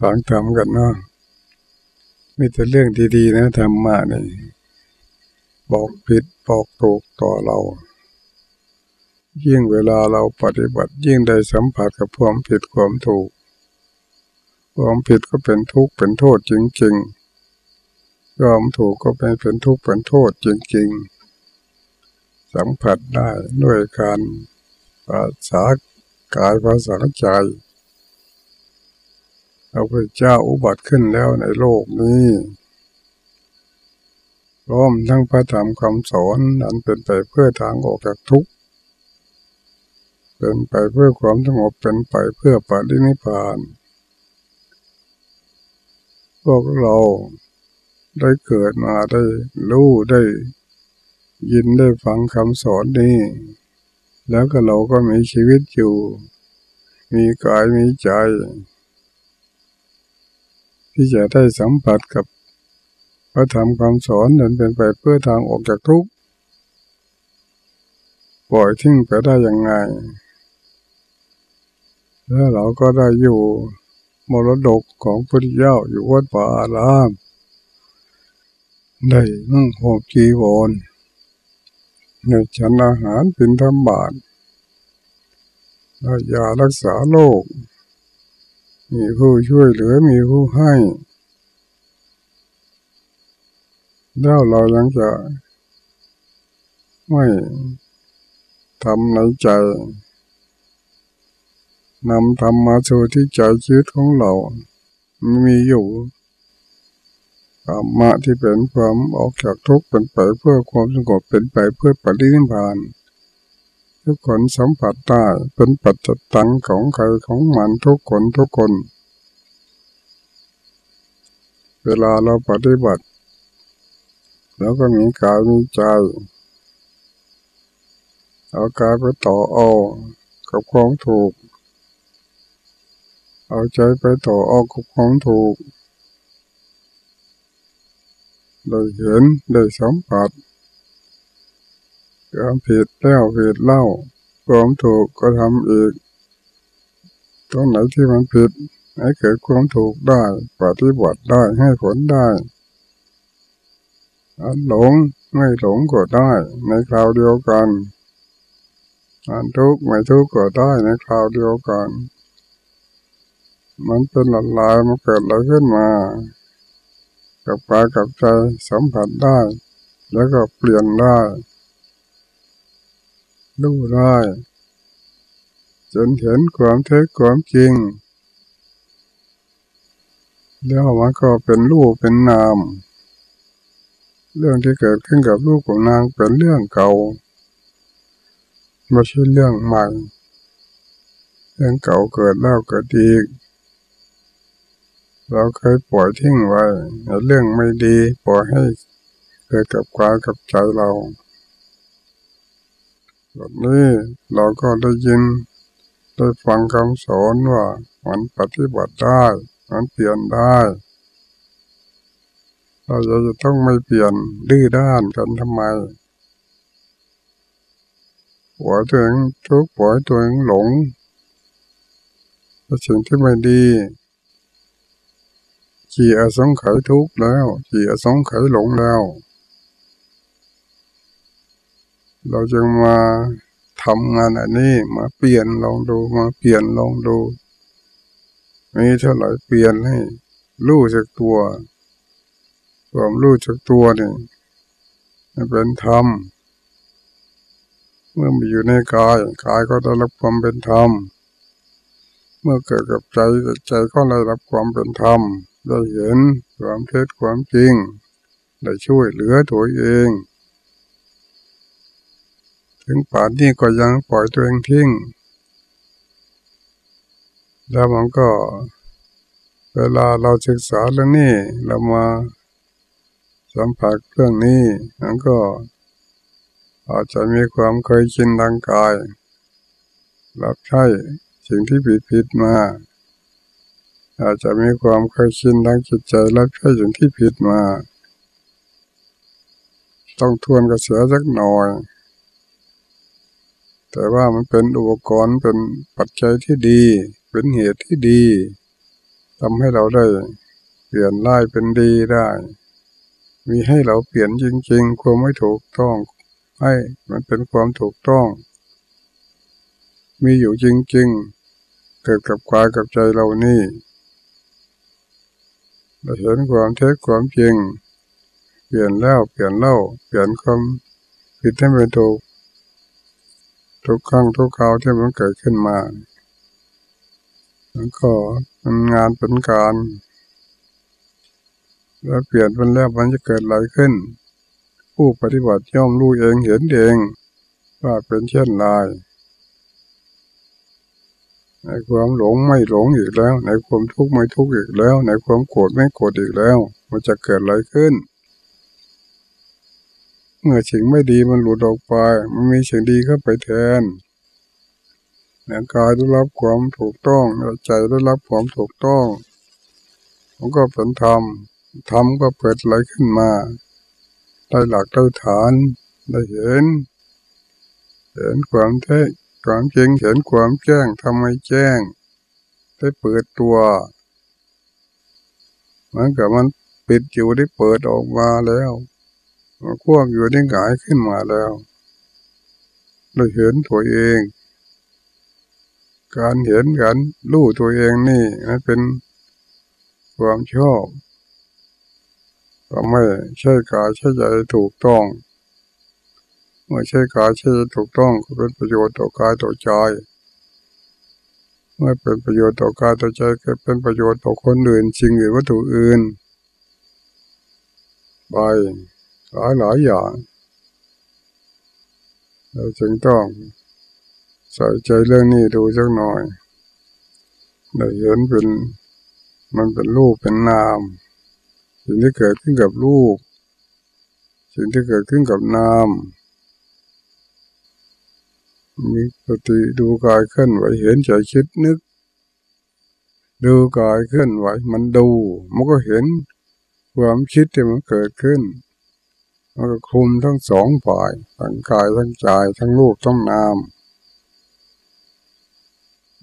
ฟังธรรมกันเนาะมีแต่เรื่องดีๆนะธรรมะนี่บอกผิดบอกถูกต่อเรา ยิ่งเวลาเราปฏิบัติยิ่งได้สัมผัสกับความผิดความถูก ความผิดก็เป็นทุกข์เป็นโทษจริงๆความถูกก็เป็นเป็นทุกข์เป็นโทษจริงๆ สัมผัสได้ด้วยการภาษากายภาษาใจ พระพุทธเจ้าอุบัติขึ้นแล้วในโลกนี้ร้อมทั้งพระธรรมคำสอนนั้นเป็นไปเพื่อทางออกจากทุกข์เป็นไปเพื่อความสงบเป็นไปเพื่อปฏินิพานพวกเราได้เกิดมาได้รู้ได้ยินได้ฟังคำสอนนี้ แล้วก็เราก็มีชีวิตอยู่ มีกายมีใจ ที่จะได้สัมผัสกับพระธรรมคำสอนนั้นเป็นไปเพื่อทางออกจากทุกข์ปล่อยทิ้งไปได้ยังไง แล้วเราก็ได้อยู่มรดกของพระเจ้าอยู่วัดป่าอาราม ได้นุ่งห่มจีวรในฉันอาหารเป็นธรรมบาทได้ยารักษาโรค มีผู้ช่วยเหลือมีผู้ให้แล้วเรายังจะไม่ทำในใจนำธรรมมาสู่ที่ใจชีวิตของเรา มีอยู่ธรรมะที่เป็นความออกจากทุกข์เป็นไปเพื่อความสงบเป็นไปเพื่อปฏิทินพาน ทุกคนสัมผัสได้เป็นปัจจตังของใครของมันทุกคนทุกคน เวลาเราปฏิบัติ แล้วก็มีกายมีใจเอากายไปต่อเอากับของถูก เอาใจไปต่อเอากับของถูก ได้เห็นได้สัมผัส ความผิดแล้วผิดเล่าความถูกก็ทำอีก ตรงไหนที่มันผิด ให้เกิดความถูกได้ปฏิบัติได้ให้ผลได้อันหลงไม่หลงก็ได้ในคราวเดียวกันอันทุกข์ไม่ทุกข์ก็ได้ในคราวเดียวกัน มันเป็นหลลายมันเกิดอะไรขึ้นมา กับปากับใจสัมผัสได้ แล้วก็เปลี่ยนได้ รู้ได้จนเห็นความเท็จความจริง แล้วมันก็เป็นรูปเป็นนาม เรื่องที่เกิดขึ้นกับลูกของนางเป็นเรื่องเก่าไม่ใช่เรื่องใหม่ เรื่องเก่าเกิดแล้วเกิดอีก เราเคยปล่อยทิ้งไว้เรื่องไม่ดีปล่อยให้เกิดกับกายกับใจเรา แบบนี้เราก็ได้ยิน ได้ฟังคำสอนว่ามันปฏิบัติได้ มันเปลี่ยนได้เราจะต้องไม่เปลี่ยนดื้อด้านกันทำไมปล่อยตัวเองทุกปล่อยตัวเองหลงสิ่งที่ไม่ดีขี่อสงไขยทุกแล้วขี่อสงไขยหลงแล้ว เราจึงมาทำงานอันนี้มาเปลี่ยนลองดูมาเปลี่ยนลองดูมีเท่าไหร่เปลี่ยนให้รู้จักตัวความรู้จักตัวนี่เป็นธรรมเมื่อมีอยู่ในกายกายก็ได้รับความเป็นธรรมเมื่อเกิดกับใจใจก็ได้รับความเป็นธรรมได้เห็นความเท็จความจริง ได้ช่วยเหลือตัวเอง ถึงป่านนี้ก็ยังปล่อยตัวเองทิ้ง แล้วมันก็ เวลาเราศึกษาเรื่องนี้เรามาสัมผัสเรื่องนี้มันก็ อาจจะมีความเคยชินทางกาย รับใช้สิ่งที่ผิดผิดมา อาจจะมีความเคยชินทางจิตใจรับใช้สิ่งที่ผิดมา ต้องทวนกระเสือสักหน่อย แต่ว่ามันเป็นอุปกรณ์เป็นปัจจัยที่ดี เป็นเหตุที่ดีถ้ำให้เราได้เปลี่ยนร้ายเป็นดีได้ มีให้เราเปลี่ยนจริง ๆ ความไม่ถูกต้อง ให้มันเป็นความถูกต้อง มีอยู่จริง ๆ เกิดกับกายกับใจเรานี่เราเห็นความเท็จความจริง เปลี่ยนแล้วเปลี่ยนเล่าเปลี่ยนความผิดให้เป็นถูก ทุกครั้งทุกคราวที่มันเกิดขึ้นมา แล้วก็มันงานเป็นการ แล้วเปลี่ยนมันแล้วมันจะเกิดอะไรขึ้น ผู้ปฏิบัติย่อมรู้เองเห็นเองว่าเป็นเช่นไรในความหลงไม่หลงอีกแล้ว ในความทุกข์ไม่ทุกข์อีกแล้ว ในความโกรธไม่โกรธอีกแล้ว มันจะเกิดอะไรขึ้น เมื่อสิ่งไม่ดีมันหลุดออกไป มันมีสิ่งดีเข้าไปแทนร่างกายได้รับความถูกต้องใจได้รับความถูกต้องมันก็เป็นธรรมธรรมก็เปิดไหลขึ้นมา ได้หลักได้ฐานได้เห็น เห็นความเท็จความจริงเห็นความแจ้งทำให้แจ้ง ได้เปิดตัวมันกับมันปิดอยู่ได้เปิดออกมาแล้ว ควบอยู่ได้หงายขึ้นมาแล้ว เราเห็นตัวเอง การเห็นกันรู้ตัวเองนี่มันเป็นความชอบก็ไม่ใช่กายใช่ใจถูกต้องเมื่อใช่กายใช่ใจถูกต้องก็เป็นประโยชน์ต่อกายต่อใจเมื่อเป็นประโยชน์ต่อกายต่อใจก็เป็นประโยชน์ต่อคนอื่นสิ่งอื่นวัตถุอื่นไป หลายหลายอย่างเราจึงต้องใส่ใจเรื่องนี้ดูสักหน่อยได้เห็นเป็นมันเป็นรูปเป็นนาม สิ่งที่เกิดขึ้นกับรูป สิ่งที่เกิดขึ้นกับนามมีสติดูกายเคลื่อนไหวเห็นใจคิดนึก ดูกายเคลื่อนไหวมันดู มันก็เห็นความคิดที่มันเกิดขึ้น มันก็คุมทั้งสองฝ่ายทั้งกายทั้งใจทั้งรูปทั้งนาม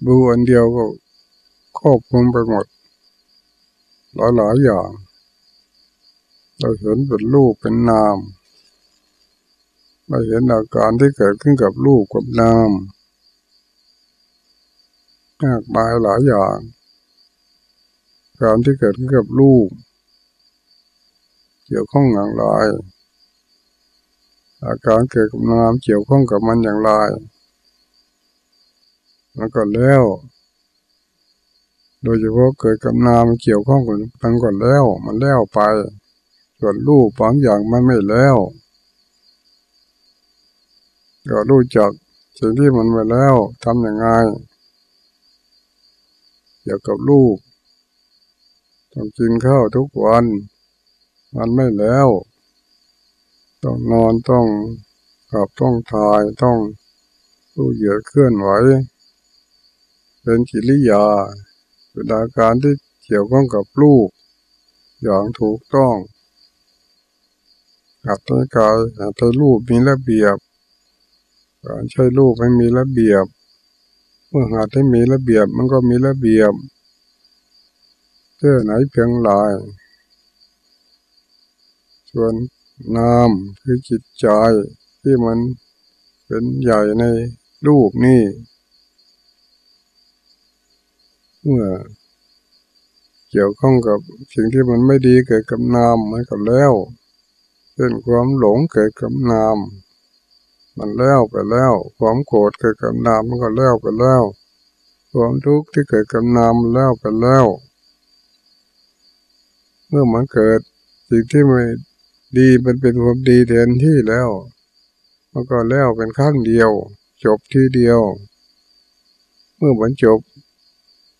ดูอันเดียวก็ครอบคลุมไปหมด หลายหลายอย่าง เราเห็นเป็นรูปเป็นนาม เราเห็นอาการที่เกิดขึ้นกับรูปกับนามมากมายหลายอย่าง การที่เกิดขึ้นกับรูปเกี่ยวข้องอย่างไร อาการเกิดกับนามเกี่ยวข้องกับมันอย่างไรมันก็แล้ว โดยเฉพาะเกิดกับนามเกี่ยวข้องกับมันก่อนแล้ว มันแล้วไป ส่วนรูปบางอย่างมันไม่แล้วก็รู้จักสิ่งที่มันไปแล้วทำอย่างไงเกี่ยวกับรูปต้องกินข้าวทุกวัน มันไม่แล้ว ต้องนอนต้องขับต้องถ่ายต้องรู้เหยื่อเคลื่อนไหว เป็นกิริยาเป็นอาการที่เกี่ยวข้องกับลูก อย่างถูกต้องหัดใ้กายหัดใ้รูปมีระเบียบ การใช้รูปให้มีระเบียบ เมื่อหัดให้มีระเบียบมันก็มีระเบียบเพื่อไหนเพียงลายส่วน นามคือจิตใจที่มันเป็นใหญ่ในรูปนี่เมื่อเกี่ยวข้องกับสิ่งที่มันไม่ดีเกิดกับนามมันก็แล้วเช่นความหลงเกิดกับนาม มันแล้วไปแล้ว ความโกรธเกิดกับนามมันก็แล้วไปแล้ว ความทุกข์ที่เกิดกับนามแล้วไปแล้ว เมื่อมันเกิดสิ่งที่ไม่ ดีมันเป็นความดีแทนที่แล้วมันก็แล้วเป็นข้างเดียว จบที่เดียว เมื่อมันจบ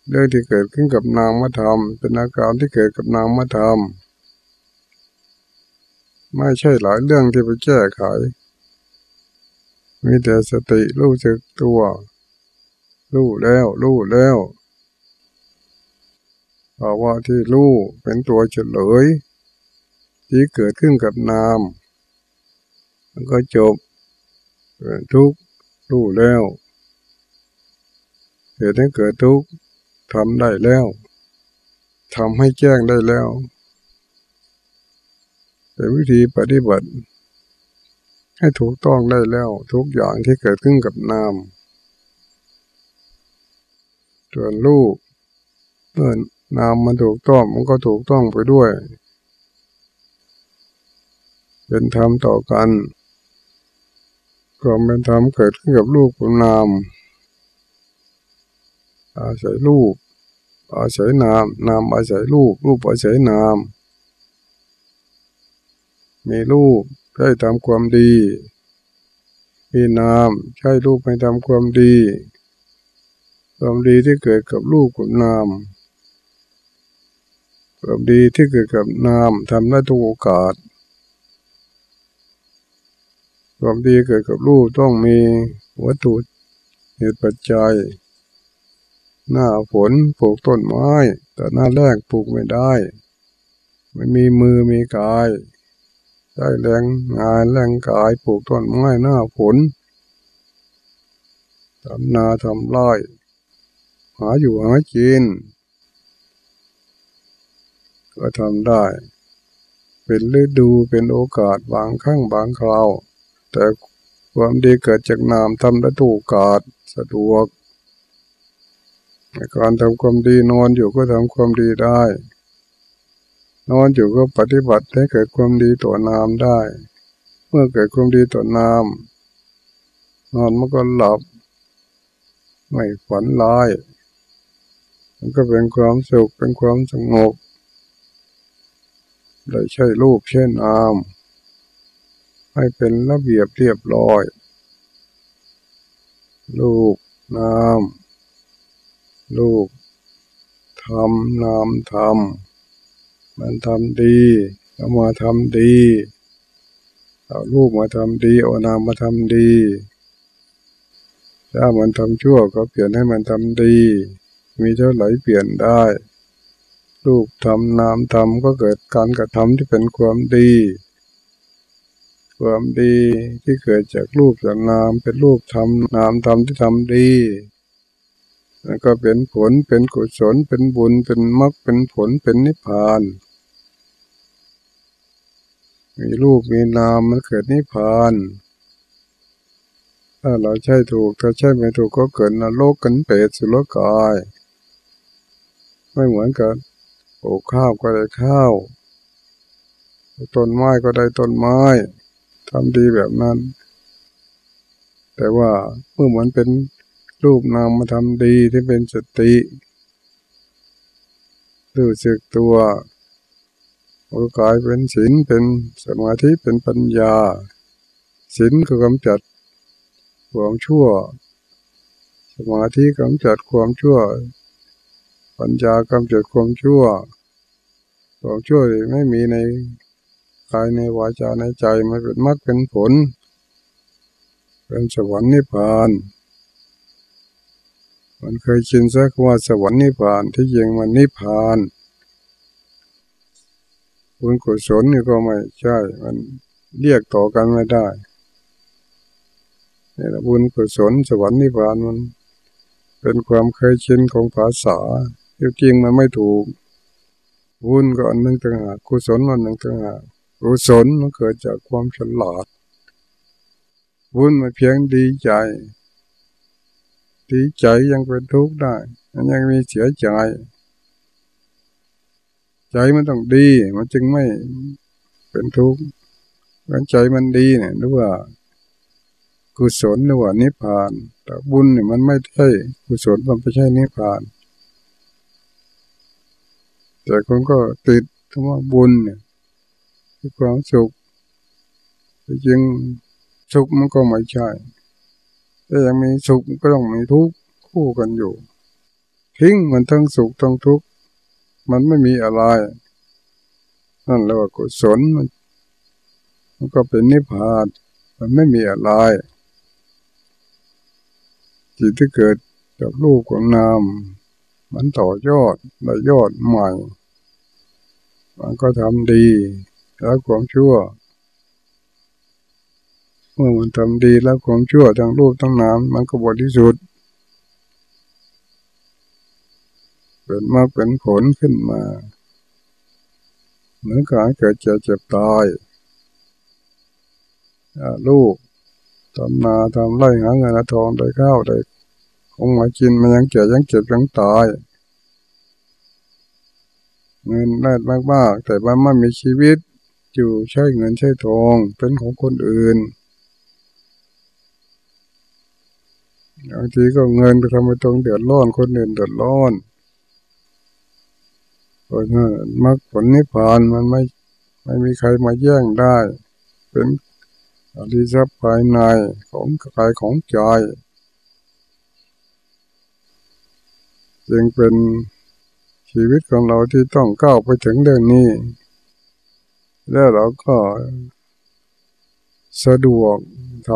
เรื่องที่เกิดขึ้นกับนามธรรม เป็นอาการที่เกิดกับนามธรรม ไม่ใช่หลายเรื่องที่ไปแก้ไขมีแต่สติรู้จึกตัว รู้แล้ว รู้แล้วภาวะที่รู้เป็นตัวเฉลย ที่เกิดขึ้นกับนาม มันก็จบทุกรู้แล้วเหตุให้เกิดทุกข์ทำได้แล้วทำให้แจ้งได้แล้วเป็นวิธีปฏิบัติ ให้ถูกต้องได้แล้ว ทุกอย่างที่เกิดขึ้นกับนามส่วนรูปเมื่อนามมันถูกต้องมันก็ถูกต้องไปด้วย เป็นธรรมต่อกันความเป็นธรรมเกิดขึ้นกับรูปกับนาม อาศัยรูปอาศัยนาม นามอาศัยรูปรูปอาศัยนาม มีรูปใช้ทำความดี มีนามใช้รูปให้ทำความดี ความดีที่เกิดกับรูปกับนาม ความดีที่เกิดกับนามทำได้ทุกโอกาส ความดีเกิดกับรูปต้องมีวัตถุเหตุปัจจัย หน้าฝนปลูกต้นไม้ แต่หน้าแรกปลูกไม่ได้ไม่มีมือมีกาย ได้แรงงานแรงกายปลูกต้นไม้หน้าฝนทำนาทำไร่หาอยู่หากินก็ทำได้ เป็นฤดูเป็นโอกาสบางครั้งบางคราว แต่ความดีเกิดจากนามทำได้ถูกโอกาสสะดวกในการทำความดีนอนอยู่ก็ทำความดีได้ นอนอยู่ก็ปฏิบัติให้เกิดความดีต่อนามได้ เมื่อเกิดความดีต่อนาม นอนมันก็หลับ ไม่ฝันร้าย มันก็เป็นความสุขเป็นความสงบได้ใช้รูปเช่นนาม ให้เป็นระเบียบเรียบร้อยรูปนามรูปทำนามทำมันทำดีเอามาทำดีเอารูปมาทำดีเอานามมาทำดีถ้ามันทำชั่วก็เปลี่ยนให้มันทำดี มีเท่าไหร่เปลี่ยนได้รูปทำนามทำก็เกิดการกระทำที่เป็นความดี ความดีที่เกิดจากรูปจากนามเป็นรูปทำนามทำที่ทำดีแล้วก็เป็นผลเป็นกุศลเป็นบุญเป็นมรรคเป็นผลเป็นนิพพาน มีรูปมีนามมันเกิดนิพพาน ถ้าเราใช่ถูกถ้าใช่ไม่ถูกก็เกิดนรกกันเปรตสุรกาย ไม่เหมือนกันปลูกข้าวก็ได้ข้าวต้นไม้ก็ได้ต้นไม้ ทำดีแบบนั้น แต่ว่าเมื่อเหมือนเป็นรูปนามมาทำดีที่เป็นสติรู้สึกตัวโอกายเป็นศีลเป็นสมาธิเป็นปัญญาศีลก็กำจัดความชั่ว สมาธิกำจัดความชั่ว ปัญญากำจัดความชั่วความชั่วไม่มีใน กายในวาจาในใจมันเป็นมรรคเป็นผล เป็นสวรรค์นิพพาน มันเคยชินสักว่าสวรรค์นิพพานที่ยิงมันนิพพานบุญกุศลนี่ก็ไม่ใช่ มันเรียกต่อกันไม่ได้นี่แหละบุญกุศลสวรรค์นิพพานมัน เป็นความเคยชินของภาษาจริงมันไม่ถูกบุญก็อันหนึ่งต่างหากกุศลอันหนึ่งต่างหาก กุศลมันเกิดจากความฉลาดบุญมันเพียงดีใจ ดีใจยังเป็นทุกข์ได้มันยังมีเสียใจ ใจมันต้องดี มันจึงไม่เป็นทุกข์การใจมันดีเนี่ยนึกว่ากุศลหรือว่านิพพาน แต่บุญเนี่ยมันไม่ใช่กุศลมันไม่ใช่นิพพาน แต่คนก็ติดคำว่าบุญเนี่ย คือความสุขจริงสุขมันก็ไม่ใช่ถ้ายังมีสุขก็ต้องมีทุกข์คู่กันอยู่ทิ้งมันทั้งสุขทั้งทุกข์มันไม่มีอะไร นั่นเรียกว่ากุศลมันมันก็เป็นนิพพานมันไม่มีอะไรจิตที่เกิดจากรูปของนามมันต่อยอดได้ยอดใหม่ มันก็ทำดี ล้วความชั่ว เมื่อมันทำดีแล้วความชั่วทั้งรูปทั้งนามมันก็บริสุทธิ์เป็นมากเป็นผลขึ้นมาเหมือนการเกิดเจ็บเจ็บตายลูกทำนาทำไรหาเงินทองได้ข้าวได้ของมากินมันยังเจ็บยังเจ็บยังตาย เงินได้มากๆแต่ว่าไม่มีชีวิต อยู่ใช้เงินใช้ทองเป็นของคนอื่นบางทีก็เงินไปทำให้ตรงเดือดร้อนคนอื่นเดือดร้อนเพราะนั้นมรรคผลนิพพานมันไม่ไม่มีใครมาแย่งได้ เป็นอริยสัพภายในของกายของใจจึงเป็นชีวิตของเราที่ต้องก้าวไปถึงเรื่องนี้ แล้วเราก็สะดวกท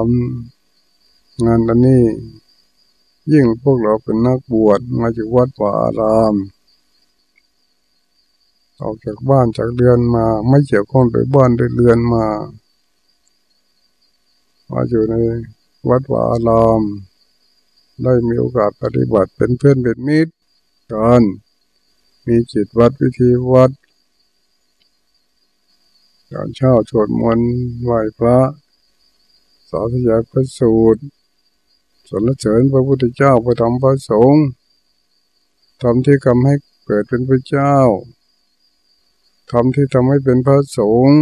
ำงานอันนี้ ยิ่งพวกเราเป็นนักบวชมาจากวัดวาอาราม ออกจากบ้านจากเรือนมา ไม่เกี่ยวข้องโดยบ้านโดยเรือนมา มาอยู่ในวัดวาอาราม ได้มีโอกาสปฏิบัติเป็นเพื่อนเป็นมิตรกันมีจิตวัดวิธีวัด ตอนเช้าสวดมนต์ไหว้พระสาธยายพระสูตรสรรเสริญพระพุทธเจ้าพระธรรมพระสงฆ์ทำที่ทำให้เกิดเป็นพระเจ้าทำที่ทำให้เป็นพระสงฆ์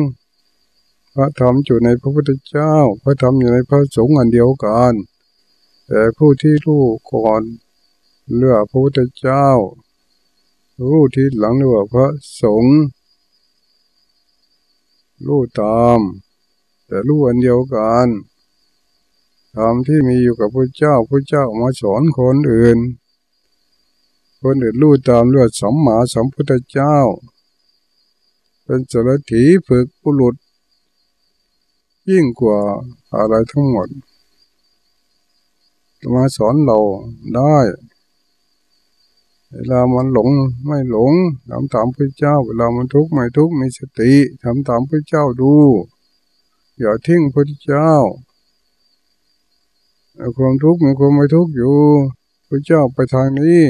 พระธรรมอยู่ในพระพุทธเจ้า พระธรรมอยู่ในพระสงฆ์อันเดียวกันแต่ผู้ที่รู้ก่อนเลือกพระพุทธเจ้า รู้ที่หลังเรียกพระสงฆ์ รู้ตาม แต่รู้อันเดียวกันธรรมที่มีอยู่กับพระเจ้าพระเจ้ามาสอนคนอื่น คนอื่นรู้ตามเรื่องสัมมาสัมพุทธเจ้า เป็นสารถีฝึกปุรุษ ยิ่งกว่าอะไรทั้งหมดมาสอนเราได้ เวลามันหลงไม่หลงทำตามพระเจ้า เวลามันทุกข์ไม่ทุกข์มีสติทำตามพระเจ้าดู อย่าทิ้งพระเจ้าความทุกข์มีความไม่ทุกข์อยู่พระเจ้าไปทางนี้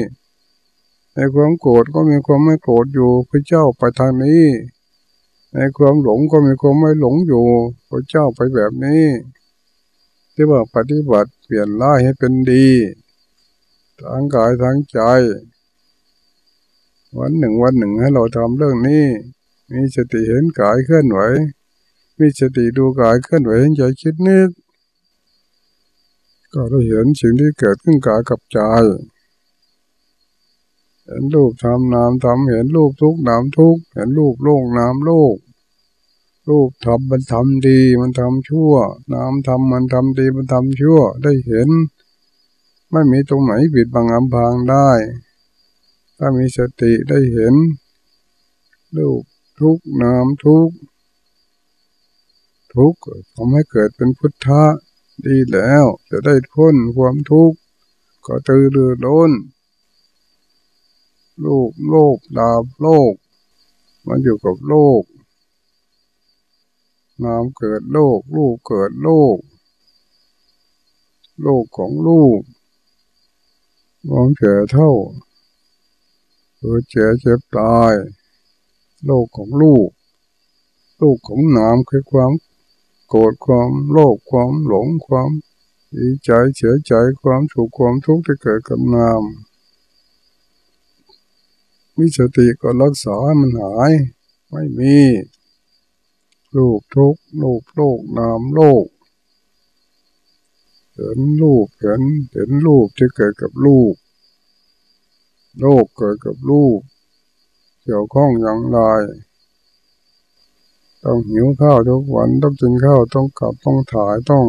ในความโกรธก็มีความไม่โกรธอยู่พระเจ้าไปทางนี้ ในความหลงก็มีความไม่หลงอยู่พระเจ้าไปแบบนี้ ที่ว่าปฏิบัติเปลี่ยนร้ายให้เป็นดี ทางกายทางใจ วันหนึ่งวันหนึ่งให้เราทำเรื่องนี้ มีสติเห็นกายเคลื่อนไหว มีสติดูกายเคลื่อนไหวเห็นใจคิดนึก ก็เราเห็นสิ่งที่เกิดขึ้นกายกับใจ เห็นรูปทำนามทำเห็นรูปทุกนามทุก เห็นรูปโลกนามโลก รูปทำมันทำดีมันทำชั่ว นามทำมันทำดีมันทำชั่ว ได้เห็น ไม่มีตรงไหนปิดบังอำพางได้ ถ้ามีสติได้เห็น รูปทุกนามทุกทุกทำให้เกิดเป็นพุทธะดีแล้วจะได้พ้นความทุกข์ก็ตือรือร้นโลกโลกดาบโลก มันอยู่กับโลกนามเกิดโลกลูกเกิดโลก โลกของลูกมองเฉยเท่า เกิดเจ็บเจ็บตาย โลกของลูก ลูกของนามคือความ โกรธความโลภความหลงความดีใจเสียใจความสุขความทุกข์ที่เกิดกับนามมีสติก็รักษามันหาย ไม่มีลูกทุกลูกโลกนามโลก เห็นลูกเห็นเห็นลูกที่เกิดกับลูก โลกเกิดกับลูกเกี่ยวข้องอย่างไร ต้องหิวข้าวทุกวันต้องกินข้าวต้องกลับต้องถ่ายต้อง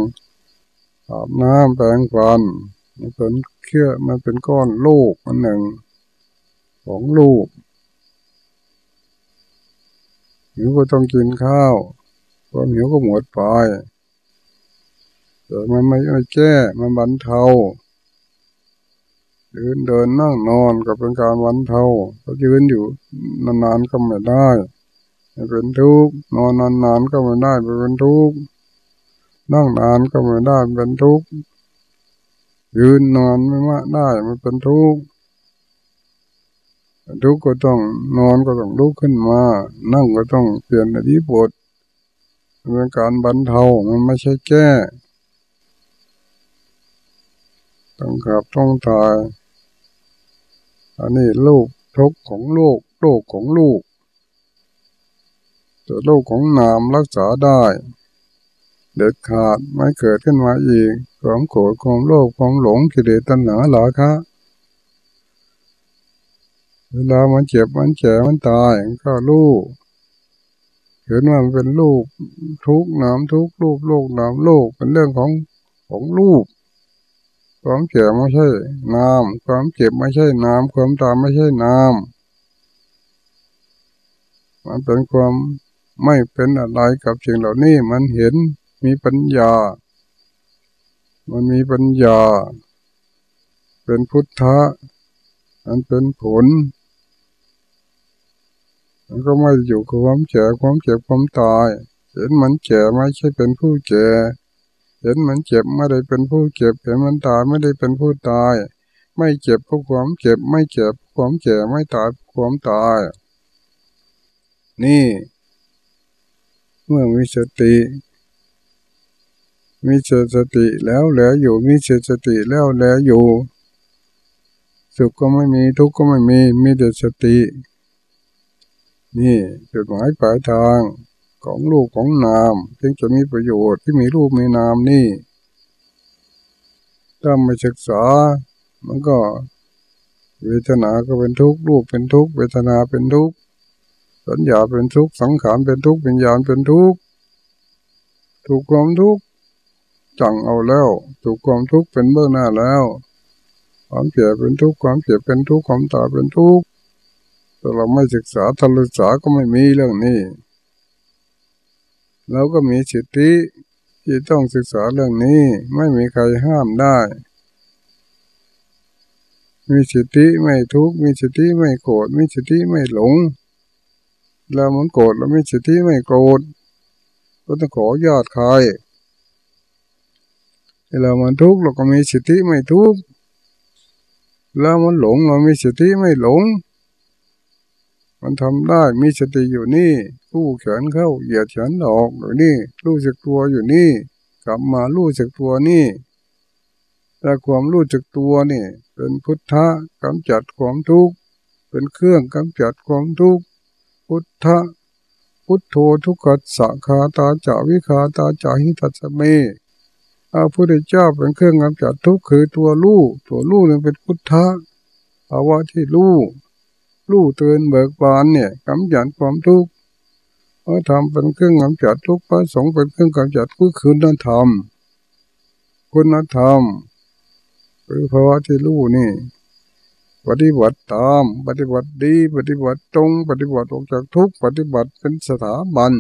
อาบน้ำแปรงฟันมันเป็นเครื่อมันเป็นก้อนลูกอันหนึ่ง ของลูกหิวก็ต้องกินข้าวความหิวก็หมดไปแต่มันไม่ไม่แก้มันบันเทา ยืนเดินนั่งนอนก็เป็นการวันเทาก็ยืนอยู่นานๆก็ไม่ได้เป็นทุกข์นอนนานๆก็ไม่ได้เป็นทุกข์นั่งนานก็ไม่ได้เป็นทุกข์ยืนนอนไม่มาได้มันเป็นทุกข์ทุกข์ก็ต้องนอนก็ต้องลุกขึ้นมา นั่งก็ต้องเปลี่ยนอธิบทเป็นการบรรเทามันไม่ใช่แก้ ต้องขับต้องตาย อันนี้ลูกทุกของลูกลูกของลูกตัวลูกของนามรักษาได้ เด็ดขาดไม่เกิดขึ้นมาอีกความโกรธความโลภความหลงกิเลสตัณหาหลาคะเวลามันเจ็บมันแฉมันตายก็ลูกเห็นว่ามันเป็นลูกทุกน้ำทุกลูกโลกน้ำโลกเป็นเรื่องของของลูก ความแก่ไม่ใช่น้ำความเจ็บไม่ใช่น้ำความตายไม่ใช่น้ำมันเป็นความไม่เป็นอะไรกับสิ่งเหล่านี้มันเห็นมีปัญญา มันมีปัญญา เป็นพุทธะมันเป็นผลมันก็ไม่อยู่กับความแก่ความเจ็บความตาย เห็นมันแก่ไม่ใช่เป็นผู้แก่ เห็นมันเจ็บไม่ได้เป็นผู้เจ็บ เห็นมันตายไม่ได้เป็นผู้ตาย ไม่เจ็บเพราะความเจ็บ ไม่เจ็บความแก่ไม่ตายความตาย นี่ เมื่อมีสติ มีสติแล้วเหลืออยู่ มีสติแล้วเหลืออยู่ สุขก็ไม่มีทุกข์ก็ไม่มี มีแต่สติ นี่จุดหมายปลายทาง ของลูกของนาม จึงจะมีประโยชน์ที่มีรูปมีนามนี่ถ้าไม่ศึกษา มันก็ เวทนาก็เป็นทุกข์รูปเป็นทุกข์เวทนาเป็นทุกข์สัญญาเป็นทุกข์สังขารเป็นทุกข์วิญญาณเป็นทุกข์ถูกความทุกข์จังเอาแล้ว ถูกความทุกข์เป็นเบื้องหน้าแล้วความเจ็บเป็นทุกข์ความเจ็บเป็นทุกข์ความตายเป็นทุกข์แต่เราไม่ศึกษาทันศึกษาก็ไม่มีเรื่องนี้ เราก็มีสิทธิที่ต้องศึกษาเรื่องนี้ไม่มีใครห้ามได้ มีสิทธิไม่ทุกข์มีสิทธิไม่โกรธมีสิทธิไม่หลงเรามันโกรธเราไมีสิทธิไม่โกรธก็ต้องขอยอดใครเรามันทุกข์เราก็มีสิทธิไม่ทุกข์เรามันหลงเรามีสิทธิไม่หลง มันทำได้มีสติอยู่นี่ กู้แขนเข้าเหยียดแขนออกอยู่นี่รู้สึกตัวอยู่นี่ กลับมารู้สึกตัวนี่ แต่ความรู้สึกตัวนี่ เป็นพุทธะกำจัดความทุกข์เป็นเครื่องกำจัดความทุกข์พุทธะพุทโธทุกขสัคาตาจาวิคาตาจาหิตัสเมพระพุทธเจ้าเป็นเครื่องกำจัดทุกข์คือตัวรู้ตัวรู้นี่เป็นพุทธะภาวะที่รู้รู้เตือนเบิกบานเนี่ยกำจัดความทุกข์ พระธรรมเป็นเครื่องกำจัดทุกพระสงฆ์เป็นเครื่องกำจัดทุกข์คุณธรรม คุณธรรมคือภาวะที่รู้นี่ ปฏิบัติตามปฏิบัติดี ปฏิบัติตรง ปฏิบัติออกจากทุกปฏิบัติเป็นสถาบัน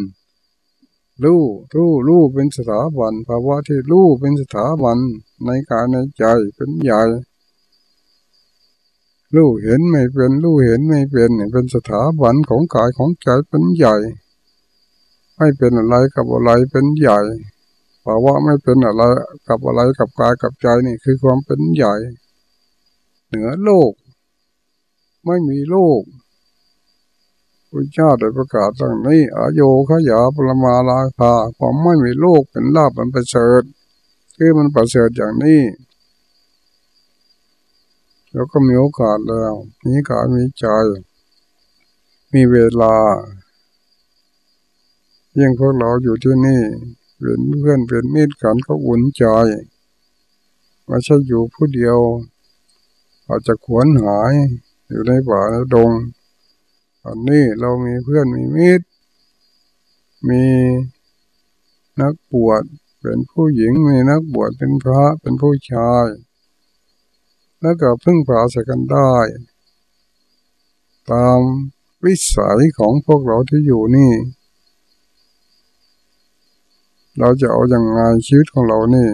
รู้รู้รู้เป็นสถาบันภาวะที่รู้เป็นสถาบันในกายในใจเป็นใหญ่รู้เห็นไม่เป็นรู้เห็นไม่เป็นเป็นสถาบันของกายของใจเป็นใหญ่ ไม่เป็นอะไรกับอะไรเป็นใหญ่ภาวะไม่เป็นอะไรกับอะไรกับกายกับใจนี่คือความเป็นใหญ่ เหนือโลก ไม่มีโลกพุทธเจ้าได้ประกาศตั้งนี้อโยขยาปรมาลาภาความไม่มีโลกเป็นลาบมันประเสริฐคือมันประเสริฐอย่างนี้แล้วก็มีโอกาสแล้วมีกายมีใจ มีเวลา ยิ่งพวกเราอยู่ที่นี่เป็นเพื่อนเป็นมิตรกันก็อุ่นใจไม่ใช่อยู่ผู้เดียว อาจจะขวนหายอยู่ในป่าในดงอันนี้เรามีเพื่อนมีมิตร มีนักบวชเป็นผู้หญิงมีนักบวชเป็นพระเป็นผู้ชาย แล้วก็พึ่งพาใส่กันได้ ตามวิสัยของพวกเราที่อยู่นี่ เราจะเอาอย่างไงชีวิตของเรานี่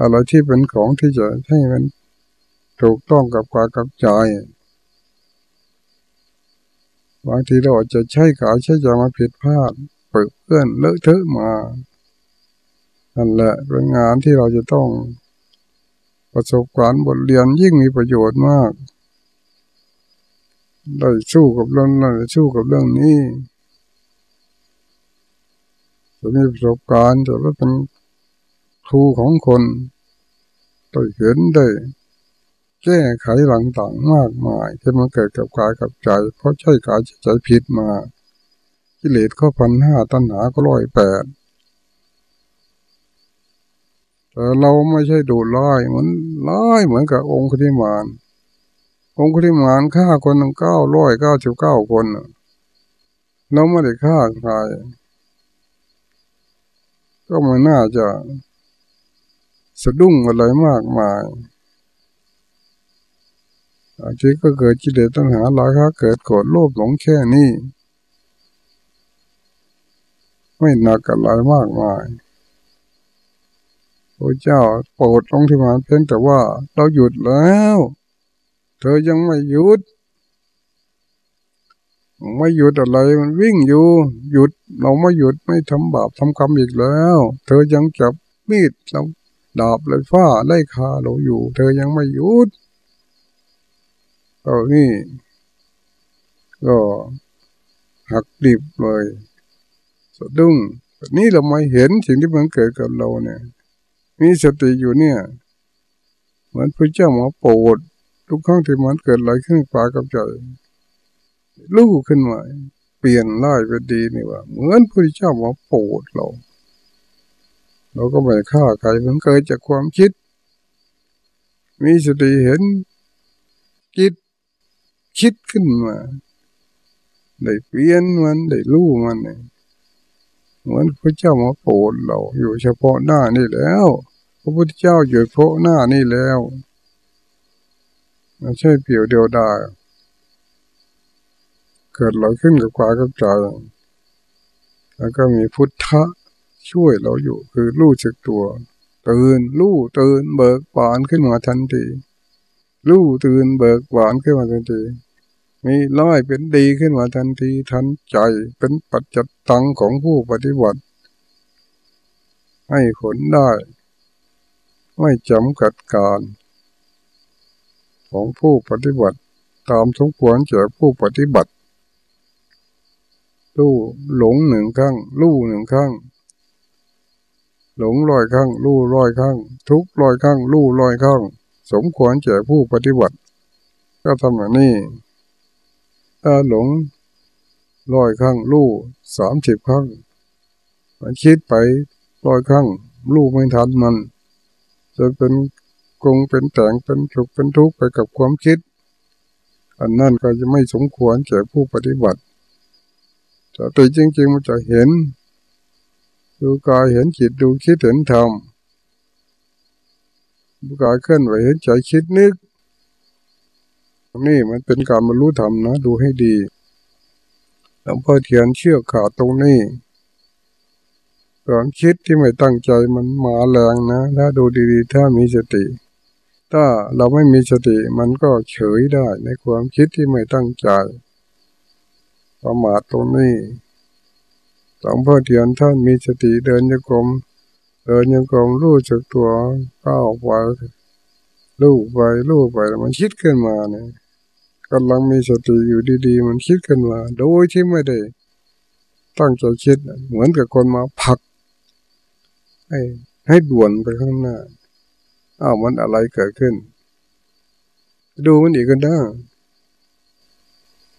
อะไรที่เป็นของที่จะให้มันถูกต้องกับกายกับใจบางทีเราอาจจะใช้กายใช้ใจมาผิดพลาดเปิดเพื่อนเลอะเทอะมานั่นแหละเป็นงานที่เราจะต้องประสบการณ์บทเรียนยิ่งมีประโยชน์มาก ได้สู้กับเรื่องนั้นสู้กับเรื่องนี้ จะมีประสบการณ์จะเป็นครูของคนได้เห็นได้แก้ไขหลังต่างมากมายที่มันเกิดกับกายกับใจ เพราะใช่กายใจผิดมากิเลสก็พันห้าตัณหาก็ร้อยแปดแต่เราไม่ใช่ดูร้ายเหมือนร้ายเหมือนกับองค์ที่มาน องค์ที่มานฆ่าคนเก้าร้อยเก้าสิบเก้าคนเราไม่ได้ฆ่าใคร ก็ไม่น่าจะสะดุ้งอะไรมากมายอาจจะก็เกิดจิเลตัณหาหลาครั้งเกิดโกรธโลภหลงแค่นี้ ไม่หนักอะไรมากมายพระเจ้าโปรดองค์ที่มาเพียงแต่ว่าเราหยุดแล้ว เธอยังไม่หยุด ไม่หยุดอะไรมันวิ่งอยู่ หยุดเราไม่หยุดไม่ทำบาปทำกรรมอีกแล้ว เธอยังจับมีดเราดาบเลยฟ้าไล่คาเราอยู่ เธอยังไม่หยุดก็นี่ ก็หักดิบเลยสะดุ้งนี่เราไม่เห็นสิ่งที่มันเกิดกับเราเนี่ย มีสติอยู่เนี่ย เหมือนพระเจ้าหมาโปรดทุกครั้งที่มันเกิดอะไรขึ้นปากับใจ ลู่ขึ้นมา เปลี่ยนร้ายเป็นดีนี่ว่า เหมือนพระเจ้ามาโปรดเรา เราก็ไม่ฆ่าใครมันเกิดจากความคิด มีสติเห็นคิดคิดขึ้นมา ได้เปลี่ยนมันได้รู้มันเนี่ยเหมือนพระเจ้ามาโปรดเราอยู่เฉพาะหน้านี่แล้ว พระพุทธเจ้าอยู่เฉพาะหน้านี่แล้วไม่ใช่เปี่ยวเดียวดาย เกิดเราขึ้นกับความกับใจแล้วก็มีพุทธะช่วยเราอยู่คือรู้สึกตัว ตื่นรู้ตื่นเบิกบานขึ้นมาทันทีรู้ตื่นเบิกบานขึ้นมาทันทีมีร้อยเป็นดีขึ้นมาทันทีทันใจเป็นปัจจตังของผู้ปฏิบัติ ให้ผลได้ ไม่จำกัดการ ของผู้ปฏิบัติ ตามสมควรเจอผู้ปฏิบัติ ลู่หลงหนึ่งข้งลู่หนึ่งข้งหลงลอยข้งลู่ลอยข้งทุกลอยข้งลู่ลอยข้งสมควรเจอผู้ปฏิบัติ ก็ทำแบบนี้ถ้าหลงร้อยครั้งลู่สามสิบครั้งมันคิดไปร้อยครั้งลู่ไม่ทันมันจะเป็นกงเป็นแต่งเป็นสุขเป็นทุกข์ไปกับความคิด อันนั้นก็จะไม่สมควรแก่ผู้ปฏิบัติ แต่ตจริง ๆ มันจะเห็น ดูกายเห็นจิตดูคิดเห็นธรรมดูกายเคลื่อนไหวเห็นใจคิดนึกนี่มันเป็นการบรรลุธรรมนะ ดูให้ดีหลวงพ่อเทียนเชื่อขาดตรงนี้ความคิดที่ไม่ตั้งใจมันมาแรงนะ ถ้าดูดีๆ ถ้ามีสติ ถ้าเราไม่มีสติมันก็เฉยได้ในความคิดที่ไม่ตั้งใจ ประมาทตรงนี้หลวงพ่อเทียนท่านมีสติเดินโยกมเดินโยกมรู้จักตัวก้าวไปรู้ไปรู้ไปมันคิดขึ้นมาเนี่ยกำลังมีสติอยู่ดีๆ มันคิดขึ้นมาโดยที่ไม่ได้ตั้งใจคิดเหมือนกับคนมาผัก ให้ให้ด่วนไปข้างหน้าอ้าวมันอะไรเกิดขึ้น ดูมันอีกกันได้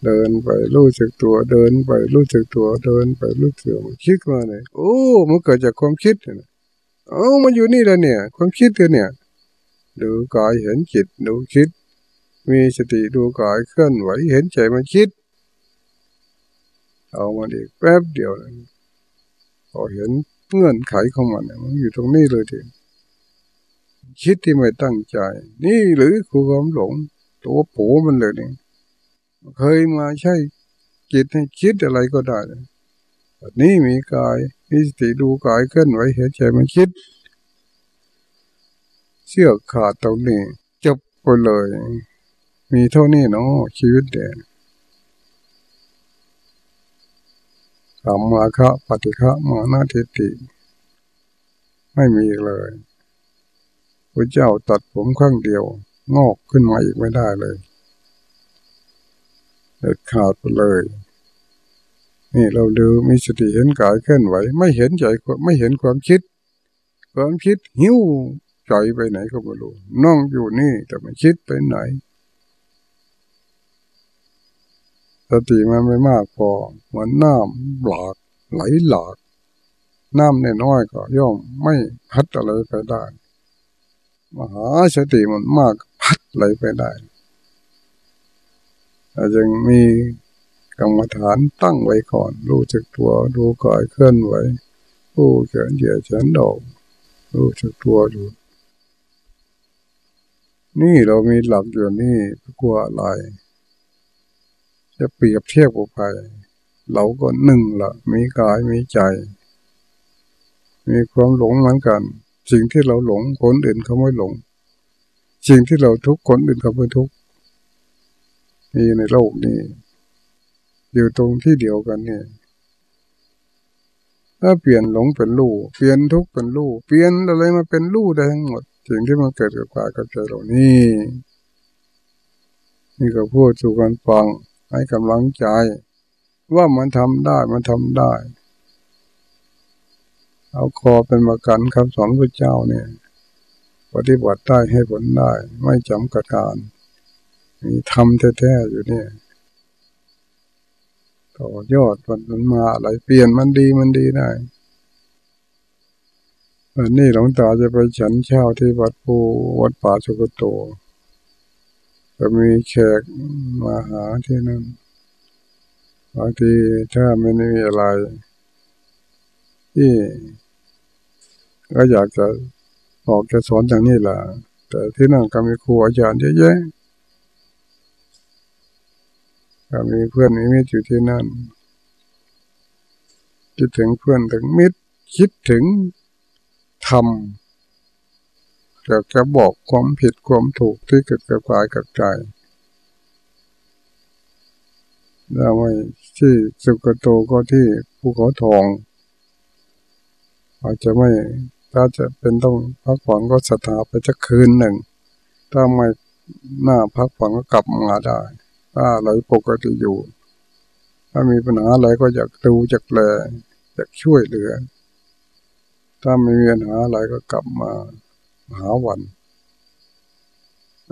เดินไปรู้จักตัวเดินไปรู้จักตัวเดินไปรู้จักคิดมาเนี่ยโอ้มันเกิดจากความคิดเนี่ยเอ้ามันอยู่นี่แล้วเนี่ย ความคิดเนี่ยดูกายเห็นจิตดูคิด มีสติดูกายเคลื่อนไหวเห็นใจมันคิด เอามาอีกแป๊บเดียวพอเห็นเงื่อนไขของมันมันอยู่ตรงนี้เลยทีคิดที่ไม่ตั้งใจ นี่หรือคือความหลง ตัวผูมันเลยเนี่ย เคยมาใช่จิตให้คิดอะไรก็ได้นี่มีกายมีสติดูกายเคลื่อนไหวเห็นใจมันคิด เชื่อขาดตรงนี้จบไปเลย มีเท่านี้เนาะชีวิตเด่นสามมาคะปฏิฆะมานาทิติไม่มีอีกเลยพระเจ้าตัดผมข้างเดียว งอกขึ้นมาอีกไม่ได้เลย เด็ดขาดไปเลย นี่เราดูมีสติเห็นกายเคลื่อนไหว ไม่เห็นใจไม่เห็นความคิด ความคิดหิวใจไปไหนก็ไม่รู้นั่งอยู่นี่แต่ไม่คิดไปไหนสติมันไม่มากพอเหมือนน้ำหลากไหลหลากน้ำน้อยก็ย่อมไม่พัดอะไรไปได้ มหาสติมันมากพัดไหลไปได้ จจะมีกรรมฐานตั้งไว้ก่อน รู้จักตัวดูกายเคลื่อนไหวผู้เขียนเหยียดเฉินดอกรู้จักตัวอยู่นี่เรามีหลักอยู่นี่กลัวอะไร จะเปรียบเทียบกับใครเราก็หนึ่งละมีกายมีใจ มีความหลงเหมือนกัน สิ่งที่เราหลงคนอื่นเขาไม่หลง สิ่งที่เราทุกข์คนอื่นเขาไม่ทุกข์ มีในโลกนี้ อยู่ตรงที่เดียวกันนี่ถ้าเปลี่ยนหลงเป็นรู้เปลี่ยนทุกข์เป็นรู้เปลี่ยนอะไรมาเป็นรู้ได้ทั้งหมดสิ่งที่มันเกิดกับกายกับใจเรานี่นี่ก็พูดสู่กันฟังให้กำลังใจ ว่ามันทำได้มันทำได้ เอาคอเป็นมากันคำสอนพระเจ้าเนี่ย ปฏิบัติได้ให้ผลได้ไม่จำกัดการ มีทำแท้ๆอยู่เนี่ยต่อยอดมันมันมาอะไรเปลี่ยนมันดีมันดีได้วันนี้หลวงตาจะไปฉันเช้าที่วัดปูวัดป่าสุกโต จะมีแขกมาหาที่นั่นบางทีถ้าไม่มีอะไร ที่ ก็อยากจะออกจะสอนอย่างนี้แหละแต่ที่นั่นก็มีครูอาจารย์เยอะแยะ ก็มีเพื่อนมีมิตรอยู่ที่นั่น คิดถึงเพื่อนถึงมิตร คิดถึงธรรมอยากจะบอกความผิดความถูกที่เกิดกับกายกับใจแล้วไม่ที่สุกโตก็ที่ภูเขาทอง อาจจะไม่ถ้าจะเป็นต้องพักผ่อนก็สถาไปจะคืนหนึ่ง ถ้าไม่หน้าพักผ่อนก็กลับมาได้ ถ้าอะไรปกติอยู่ ถ้ามีปัญหาอะไรก็อยากดูจากแลอยากช่วยเหลือ ถ้าไม่มีปัญหาอะไรก็กลับมาหาวัน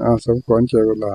อาสมควรเจเวลา